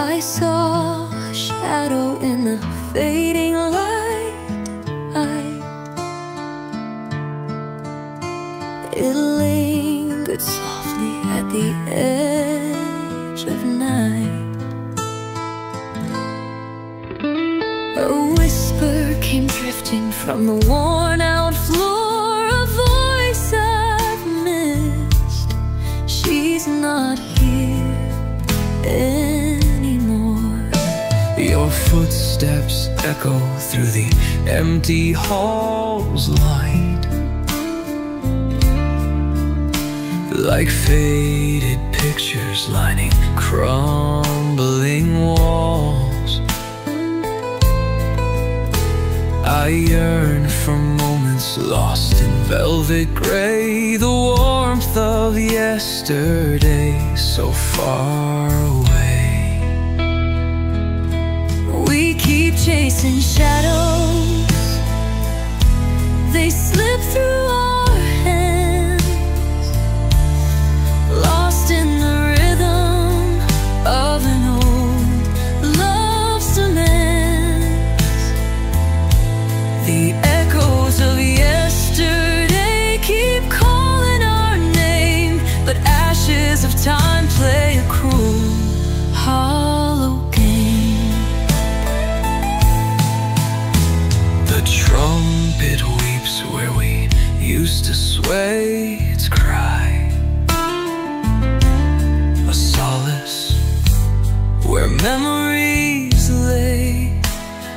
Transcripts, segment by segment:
I saw a shadow in the fading light. It lingered softly at the edge of night. A whisper came drifting from the worn out floor, a voice I've missed. She's not here. Your footsteps echo through the empty halls light Like faded pictures lining crumbling walls. I yearn for moments lost in velvet gray The warmth of yesterday so far 怎舍？Trumpet weeps where we used to sway its cry. A solace where memories lay.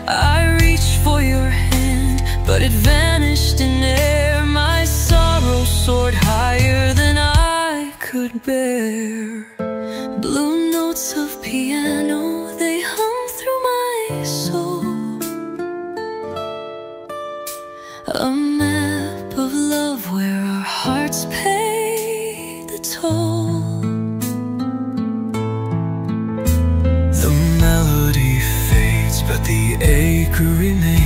I reached for your hand, but it vanished in air. My sorrow soared higher than I could bear. Blue notes of piano, A map of love where our hearts pay the toll. The melody fades, but the ache remains.